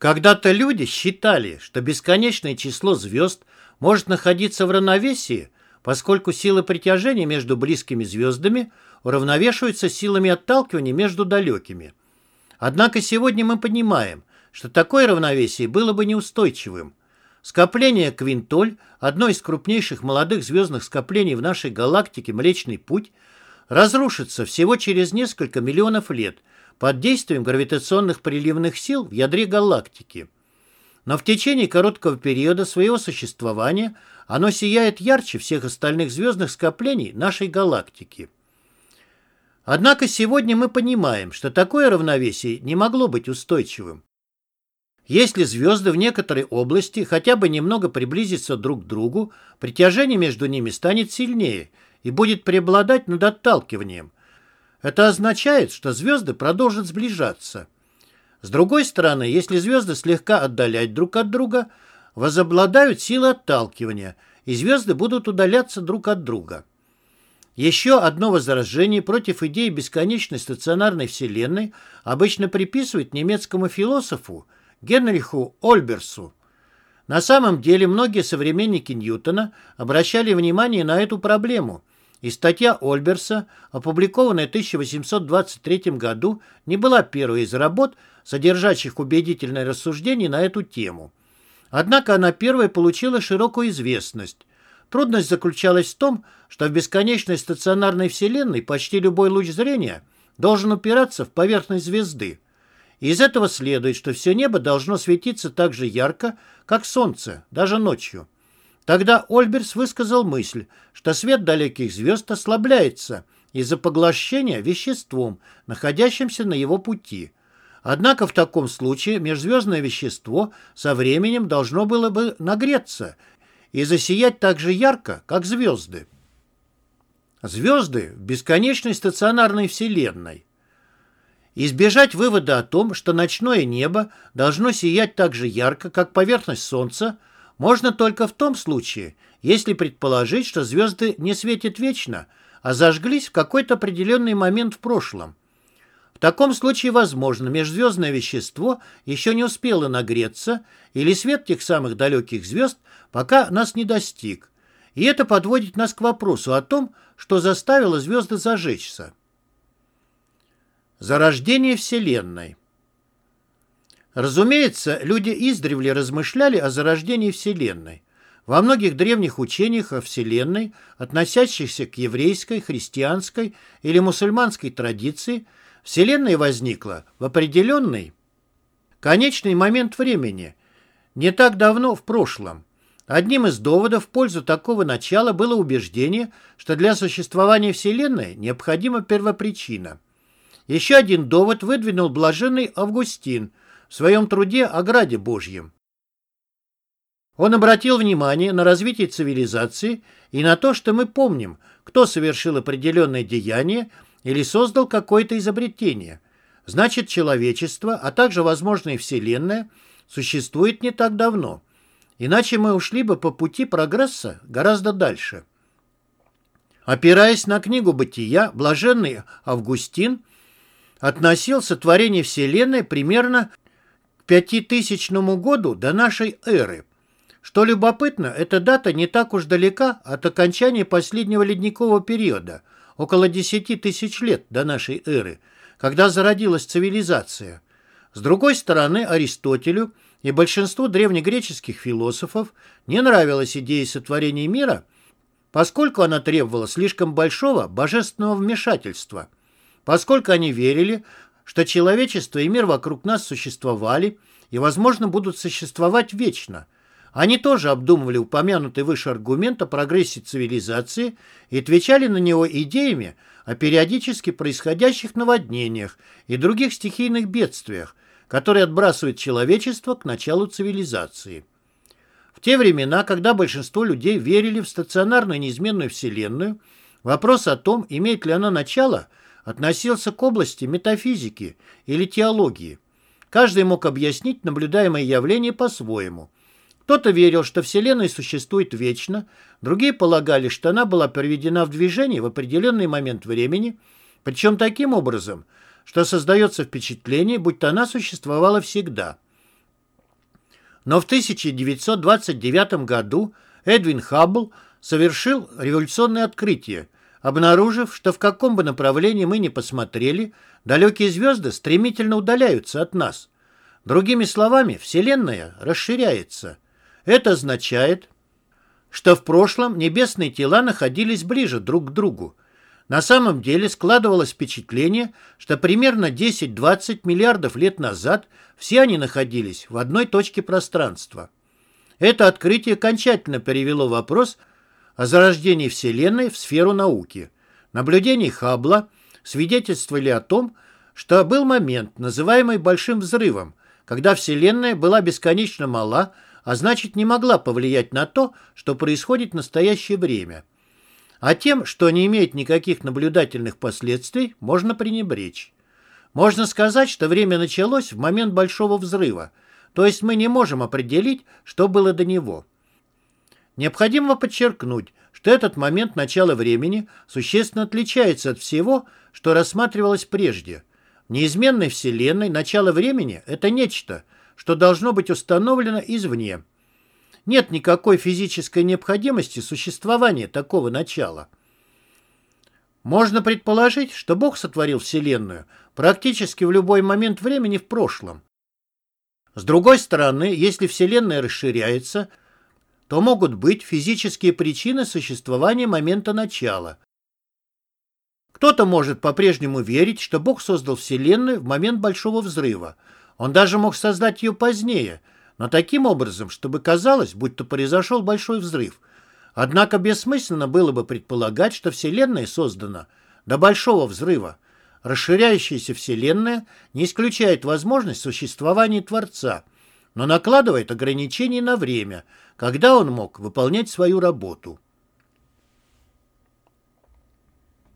Когда-то люди считали, что бесконечное число звезд может находиться в равновесии, поскольку силы притяжения между близкими звездами уравновешиваются силами отталкивания между далекими. Однако сегодня мы понимаем, что такое равновесие было бы неустойчивым. Скопление Квинтоль, одно из крупнейших молодых звездных скоплений в нашей галактике Млечный Путь, разрушится всего через несколько миллионов лет под действием гравитационных приливных сил в ядре галактики. Но в течение короткого периода своего существования оно сияет ярче всех остальных звездных скоплений нашей галактики. Однако сегодня мы понимаем, что такое равновесие не могло быть устойчивым. Если звезды в некоторой области хотя бы немного приблизятся друг к другу, притяжение между ними станет сильнее и будет преобладать над отталкиванием. Это означает, что звезды продолжат сближаться. С другой стороны, если звезды слегка отдалять друг от друга, возобладают силы отталкивания, и звезды будут удаляться друг от друга. Еще одно возражение против идеи бесконечной стационарной Вселенной обычно приписывают немецкому философу Генриху Ольберсу. На самом деле многие современники Ньютона обращали внимание на эту проблему, и статья Ольберса, опубликованная в 1823 году, не была первой из работ, содержащих убедительное рассуждение на эту тему. Однако она первой получила широкую известность. Трудность заключалась в том, что в бесконечной стационарной Вселенной почти любой луч зрения должен упираться в поверхность звезды. из этого следует, что все небо должно светиться так же ярко, как Солнце, даже ночью. Тогда Ольберс высказал мысль, что свет далеких звезд ослабляется из-за поглощения веществом, находящимся на его пути. Однако в таком случае межзвездное вещество со временем должно было бы нагреться и засиять так же ярко, как звезды. Звезды в бесконечной стационарной Вселенной. Избежать вывода о том, что ночное небо должно сиять так же ярко, как поверхность Солнца, можно только в том случае, если предположить, что звезды не светят вечно, а зажглись в какой-то определенный момент в прошлом. В таком случае, возможно, межзвездное вещество еще не успело нагреться, или свет тех самых далеких звезд пока нас не достиг. И это подводит нас к вопросу о том, что заставило звезды зажечься. Зарождение Вселенной Разумеется, люди издревле размышляли о зарождении Вселенной. Во многих древних учениях о Вселенной, относящихся к еврейской, христианской или мусульманской традиции, Вселенная возникла в определенный конечный момент времени, не так давно в прошлом. Одним из доводов в пользу такого начала было убеждение, что для существования Вселенной необходима первопричина. Еще один довод выдвинул блаженный Августин – в своем труде о Граде Божьем. Он обратил внимание на развитие цивилизации и на то, что мы помним, кто совершил определенное деяние или создал какое-то изобретение. Значит, человечество, а также, возможно, и Вселенная, существует не так давно. Иначе мы ушли бы по пути прогресса гораздо дальше. Опираясь на книгу «Бытия», блаженный Августин относил сотворение Вселенной примерно пятитысячному году до нашей эры. Что любопытно, эта дата не так уж далека от окончания последнего ледникового периода, около 10 тысяч лет до нашей эры, когда зародилась цивилизация. С другой стороны, Аристотелю и большинству древнегреческих философов не нравилась идея сотворения мира, поскольку она требовала слишком большого божественного вмешательства, поскольку они верили, что человечество и мир вокруг нас существовали и, возможно, будут существовать вечно. Они тоже обдумывали упомянутый выше аргумент о прогрессе цивилизации и отвечали на него идеями о периодически происходящих наводнениях и других стихийных бедствиях, которые отбрасывают человечество к началу цивилизации. В те времена, когда большинство людей верили в стационарную неизменную Вселенную, вопрос о том, имеет ли она начало – относился к области метафизики или теологии. Каждый мог объяснить наблюдаемое явление по-своему. Кто-то верил, что Вселенная существует вечно, другие полагали, что она была приведена в движение в определенный момент времени, причем таким образом, что создается впечатление, будто она существовала всегда. Но в 1929 году Эдвин Хаббл совершил революционное открытие, обнаружив, что в каком бы направлении мы ни посмотрели, далекие звезды стремительно удаляются от нас. Другими словами, Вселенная расширяется. Это означает, что в прошлом небесные тела находились ближе друг к другу. На самом деле складывалось впечатление, что примерно 10-20 миллиардов лет назад все они находились в одной точке пространства. Это открытие окончательно перевело вопрос о зарождении Вселенной в сферу науки. Наблюдения Хаббла свидетельствовали о том, что был момент, называемый Большим Взрывом, когда Вселенная была бесконечно мала, а значит не могла повлиять на то, что происходит в настоящее время. А тем, что не имеет никаких наблюдательных последствий, можно пренебречь. Можно сказать, что время началось в момент Большого Взрыва, то есть мы не можем определить, что было до него. Необходимо подчеркнуть, что этот момент начала времени существенно отличается от всего, что рассматривалось прежде. В неизменной Вселенной начало времени – это нечто, что должно быть установлено извне. Нет никакой физической необходимости существования такого начала. Можно предположить, что Бог сотворил Вселенную практически в любой момент времени в прошлом. С другой стороны, если Вселенная расширяется, то могут быть физические причины существования момента начала. Кто-то может по-прежнему верить, что Бог создал Вселенную в момент Большого Взрыва. Он даже мог создать ее позднее, но таким образом, чтобы казалось, будто произошел Большой Взрыв. Однако бессмысленно было бы предполагать, что Вселенная создана до Большого Взрыва. Расширяющаяся Вселенная не исключает возможность существования Творца – но накладывает ограничения на время, когда он мог выполнять свою работу.